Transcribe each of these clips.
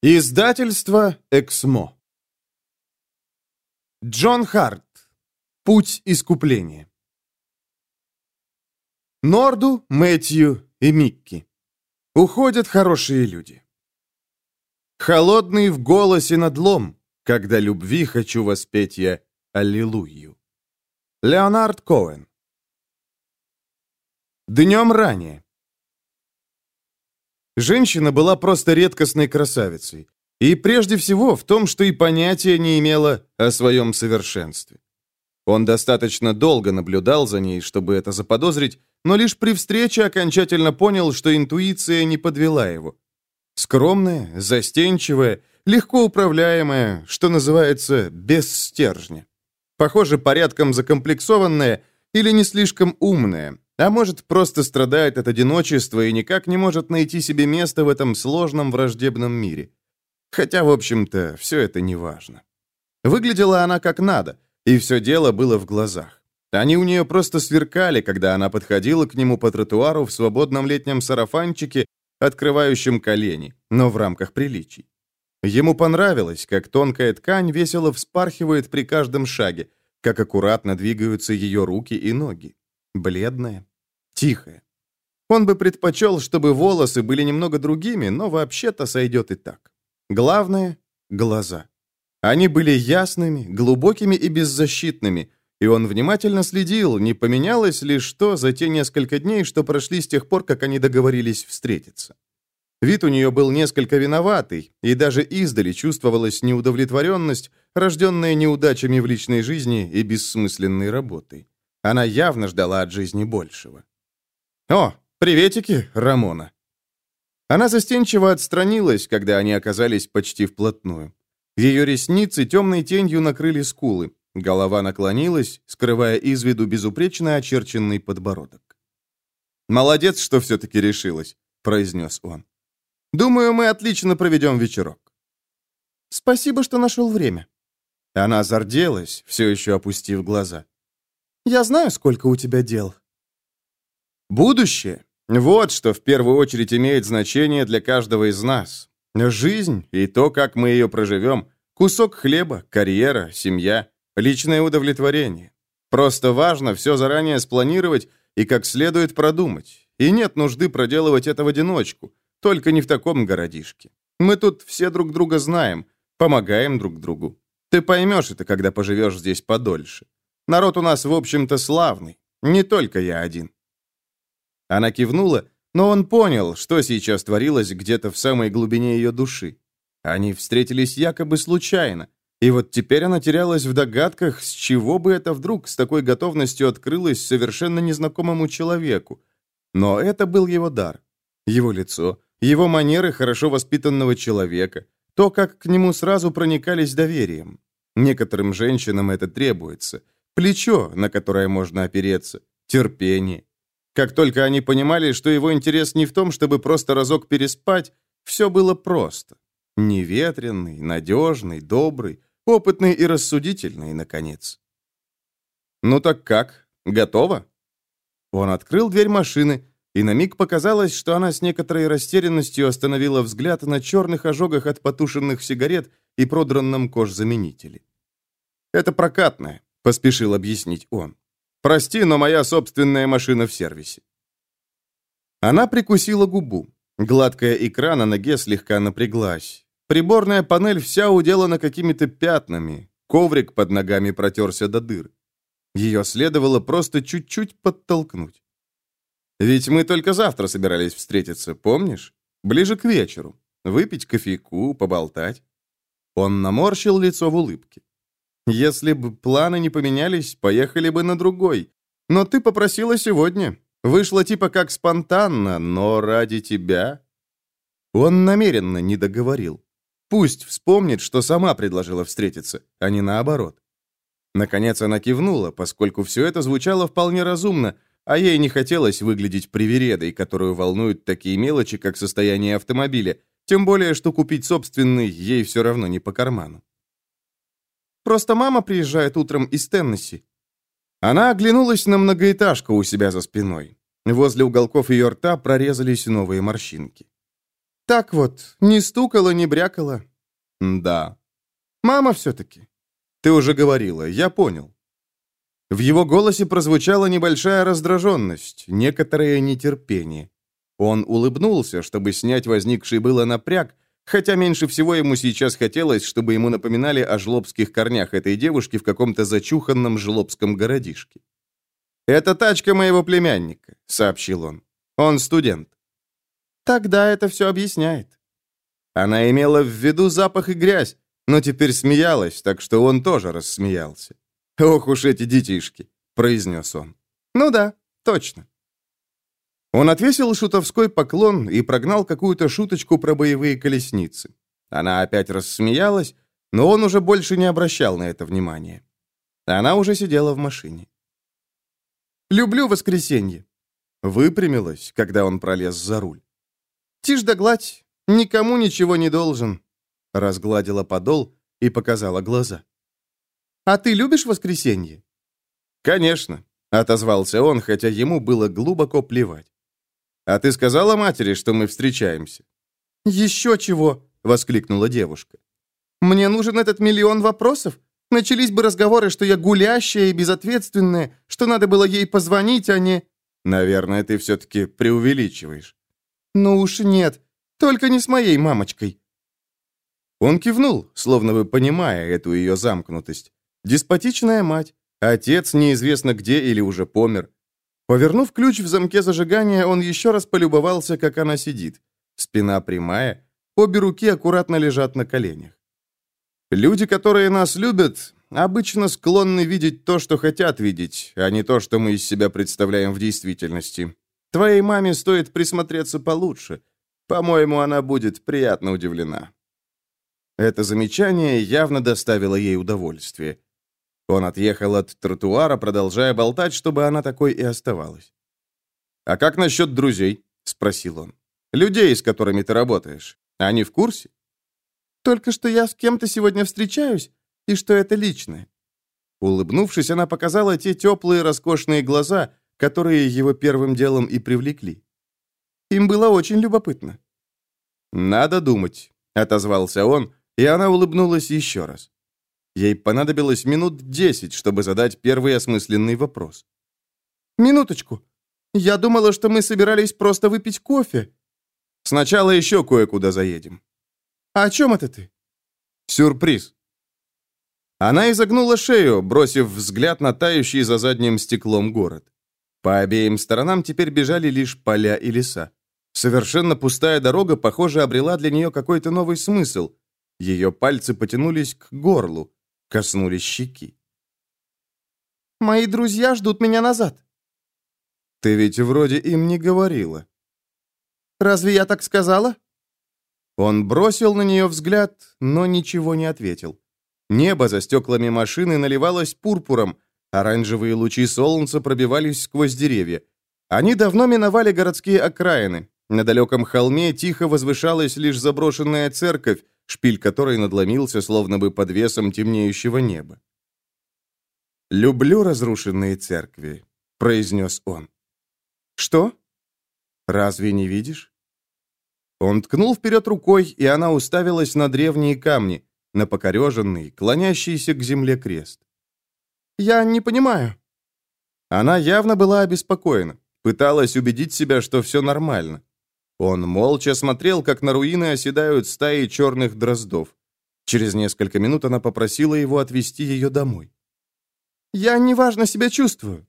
Издательство «Эксмо». Джон Харт. Путь искупления. Норду, Мэтью и Микки. Уходят хорошие люди. Холодный в голосе надлом, когда любви хочу воспеть я Аллилуйю. Леонард Коэн. Днем ранее. Женщина была просто редкостной красавицей. И прежде всего в том, что и понятия не имела о своем совершенстве. Он достаточно долго наблюдал за ней, чтобы это заподозрить, но лишь при встрече окончательно понял, что интуиция не подвела его. Скромная, застенчивая, легко управляемая, что называется, без стержня. Похоже, порядком закомплексованная или не слишком умная, а может, просто страдает от одиночества и никак не может найти себе место в этом сложном враждебном мире. Хотя, в общем-то, все это не важно. Выглядела она как надо, и все дело было в глазах. Они у нее просто сверкали, когда она подходила к нему по тротуару в свободном летнем сарафанчике, открывающем колени, но в рамках приличий. Ему понравилось, как тонкая ткань весело вспархивает при каждом шаге, как аккуратно двигаются ее руки и ноги. Бледная, тихая. Он бы предпочел, чтобы волосы были немного другими, но вообще-то сойдет и так. Главное — глаза. Они были ясными, глубокими и беззащитными, и он внимательно следил, не поменялось ли что за те несколько дней, что прошли с тех пор, как они договорились встретиться. Вид у нее был несколько виноватый, и даже издали чувствовалась неудовлетворенность, рожденная неудачами в личной жизни и бессмысленной работой. Она явно ждала от жизни большего. «О, приветики, Рамона!» Она застенчиво отстранилась, когда они оказались почти вплотную. Ее ресницы темной тенью накрыли скулы, голова наклонилась, скрывая из виду безупречно очерченный подбородок. «Молодец, что все-таки решилась», — произнес он. «Думаю, мы отлично проведем вечерок». «Спасибо, что нашел время». Она зарделась, все еще опустив глаза. «Я знаю, сколько у тебя дел. Будущее — вот что в первую очередь имеет значение для каждого из нас. Жизнь и то, как мы ее проживем, кусок хлеба, карьера, семья, личное удовлетворение. Просто важно все заранее спланировать и как следует продумать. И нет нужды проделывать это в одиночку, только не в таком городишке. Мы тут все друг друга знаем, помогаем друг другу. Ты поймешь это, когда поживешь здесь подольше. Народ у нас, в общем-то, славный. Не только я один. Она кивнула, но он понял, что сейчас творилось где-то в самой глубине ее души. Они встретились якобы случайно, и вот теперь она терялась в догадках, с чего бы это вдруг с такой готовностью открылось совершенно незнакомому человеку. Но это был его дар. Его лицо, его манеры хорошо воспитанного человека, то, как к нему сразу проникались доверием. Некоторым женщинам это требуется. Плечо, на которое можно опереться, терпение, как только они понимали, что его интерес не в том, чтобы просто разок переспать, все было просто. Неветренный, надежный, добрый, опытный и рассудительный, наконец. «Ну так как? Готово?» Он открыл дверь машины, и на миг показалось, что она с некоторой растерянностью остановила взгляд на черных ожогах от потушенных сигарет и продранном кожзаменителе. «Это прокатное», — поспешил объяснить он. Прости, но моя собственная машина в сервисе». Она прикусила губу. Гладкая икра на ноге слегка напряглась. Приборная панель вся уделана какими-то пятнами. Коврик под ногами протерся до дыр. Ее следовало просто чуть-чуть подтолкнуть. «Ведь мы только завтра собирались встретиться, помнишь? Ближе к вечеру. Выпить кофейку, поболтать». Он наморщил лицо в улыбке. Если бы планы не поменялись, поехали бы на другой. Но ты попросила сегодня. Вышло типа как спонтанно, но ради тебя...» Он намеренно не договорил. Пусть вспомнит, что сама предложила встретиться, а не наоборот. Наконец она кивнула, поскольку все это звучало вполне разумно, а ей не хотелось выглядеть привередой, которую волнуют такие мелочи, как состояние автомобиля, тем более, что купить собственный ей все равно не по карману. Просто мама приезжает утром из Теннесси». Она оглянулась на многоэтажку у себя за спиной. Возле уголков ее рта прорезались новые морщинки. Так вот, не стукала, не брякала. Да. Мама все-таки. Ты уже говорила, я понял. В его голосе прозвучала небольшая раздраженность, некоторое нетерпение. Он улыбнулся, чтобы снять возникший было напряг, хотя меньше всего ему сейчас хотелось, чтобы ему напоминали о жлобских корнях этой девушки в каком-то зачуханном жлобском городишке. «Это тачка моего племянника», — сообщил он. «Он студент». «Тогда это все объясняет». Она имела в виду запах и грязь, но теперь смеялась, так что он тоже рассмеялся. «Ох уж эти детишки», — произнес он. «Ну да, точно». Он отвесил шутовской поклон и прогнал какую-то шуточку про боевые колесницы. Она опять рассмеялась, но он уже больше не обращал на это внимания. Она уже сидела в машине. «Люблю воскресенье», — выпрямилась, когда он пролез за руль. «Тишь да гладь, никому ничего не должен», — разгладила подол и показала глаза. «А ты любишь воскресенье?» «Конечно», — отозвался он, хотя ему было глубоко плевать. «А ты сказала матери, что мы встречаемся?» «Еще чего!» — воскликнула девушка. «Мне нужен этот миллион вопросов. Начались бы разговоры, что я гулящая и безответственная, что надо было ей позвонить, а не...» «Наверное, ты все-таки преувеличиваешь». «Ну уж нет. Только не с моей мамочкой». Он кивнул, словно бы понимая эту ее замкнутость. Деспотичная мать. Отец неизвестно где или уже помер. Повернув ключ в замке зажигания, он еще раз полюбовался, как она сидит. Спина прямая, обе руки аккуратно лежат на коленях. Люди, которые нас любят, обычно склонны видеть то, что хотят видеть, а не то, что мы из себя представляем в действительности. Твоей маме стоит присмотреться получше. По-моему, она будет приятно удивлена. Это замечание явно доставило ей удовольствие. Он отъехал от тротуара, продолжая болтать, чтобы она такой и оставалась. «А как насчет друзей?» — спросил он. «Людей, с которыми ты работаешь. Они в курсе?» «Только что я с кем-то сегодня встречаюсь, и что это личное». Улыбнувшись, она показала те теплые, роскошные глаза, которые его первым делом и привлекли. Им было очень любопытно. «Надо думать», — отозвался он, и она улыбнулась еще раз. Ей понадобилось минут десять, чтобы задать первый осмысленный вопрос. «Минуточку. Я думала, что мы собирались просто выпить кофе». «Сначала еще кое-куда заедем». «А о чем это ты?» «Сюрприз». Она изогнула шею, бросив взгляд на тающий за задним стеклом город. По обеим сторонам теперь бежали лишь поля и леса. Совершенно пустая дорога, похоже, обрела для нее какой-то новый смысл. Ее пальцы потянулись к горлу коснулись щеки. «Мои друзья ждут меня назад». «Ты ведь вроде им не говорила». «Разве я так сказала?» Он бросил на нее взгляд, но ничего не ответил. Небо за стеклами машины наливалось пурпуром, оранжевые лучи солнца пробивались сквозь деревья. Они давно миновали городские окраины. На далеком холме тихо возвышалась лишь заброшенная церковь, шпиль которой надломился, словно бы под весом темнеющего неба. «Люблю разрушенные церкви», — произнес он. «Что? Разве не видишь?» Он ткнул вперед рукой, и она уставилась на древние камни, на покореженный, клонящийся к земле крест. «Я не понимаю». Она явно была обеспокоена, пыталась убедить себя, что все нормально. Он молча смотрел, как на руины оседают стаи черных дроздов. Через несколько минут она попросила его отвезти ее домой. «Я неважно себя чувствую».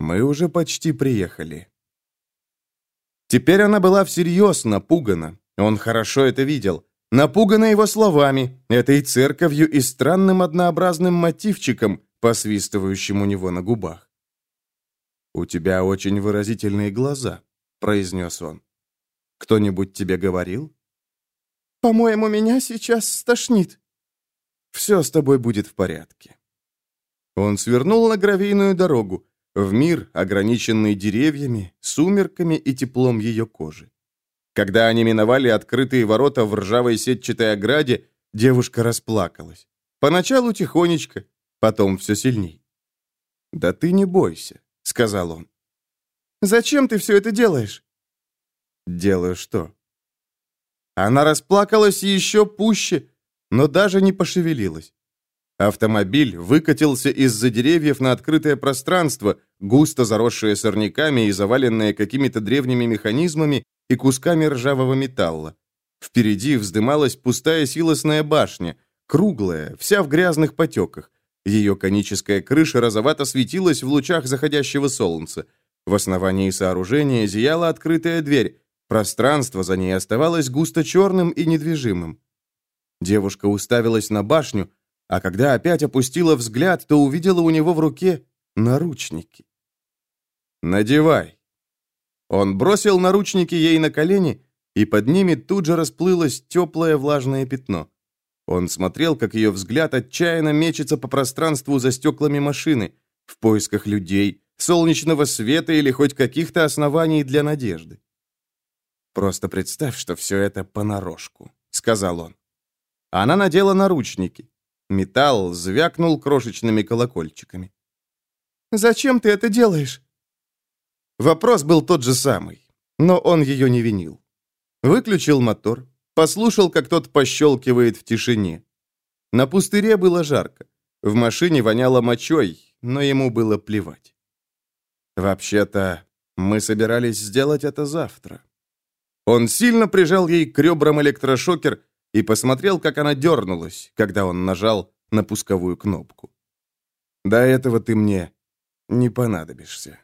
«Мы уже почти приехали». Теперь она была всерьез напугана. Он хорошо это видел. Напугана его словами, этой церковью и странным однообразным мотивчиком, посвистывающим у него на губах. «У тебя очень выразительные глаза», — произнес он. Кто-нибудь тебе говорил? По-моему, меня сейчас стошнит. Все с тобой будет в порядке. Он свернул на гравийную дорогу, в мир, ограниченный деревьями, сумерками и теплом ее кожи. Когда они миновали открытые ворота в ржавой сетчатой ограде, девушка расплакалась. Поначалу тихонечко, потом все сильней. «Да ты не бойся», — сказал он. «Зачем ты все это делаешь?» «Делаю что?» Она расплакалась еще пуще, но даже не пошевелилась. Автомобиль выкатился из-за деревьев на открытое пространство, густо заросшее сорняками и заваленное какими-то древними механизмами и кусками ржавого металла. Впереди вздымалась пустая силосная башня, круглая, вся в грязных потеках. Ее коническая крыша розовато светилась в лучах заходящего солнца. В основании сооружения зияла открытая дверь. Пространство за ней оставалось густо черным и недвижимым. Девушка уставилась на башню, а когда опять опустила взгляд, то увидела у него в руке наручники. «Надевай». Он бросил наручники ей на колени, и под ними тут же расплылось теплое влажное пятно. Он смотрел, как ее взгляд отчаянно мечется по пространству за стеклами машины, в поисках людей, солнечного света или хоть каких-то оснований для надежды. «Просто представь, что все это понарошку», — сказал он. Она надела наручники. Металл звякнул крошечными колокольчиками. «Зачем ты это делаешь?» Вопрос был тот же самый, но он ее не винил. Выключил мотор, послушал, как тот пощелкивает в тишине. На пустыре было жарко. В машине воняло мочой, но ему было плевать. «Вообще-то, мы собирались сделать это завтра». Он сильно прижал ей к ребрам электрошокер и посмотрел, как она дернулась, когда он нажал на пусковую кнопку. «До этого ты мне не понадобишься».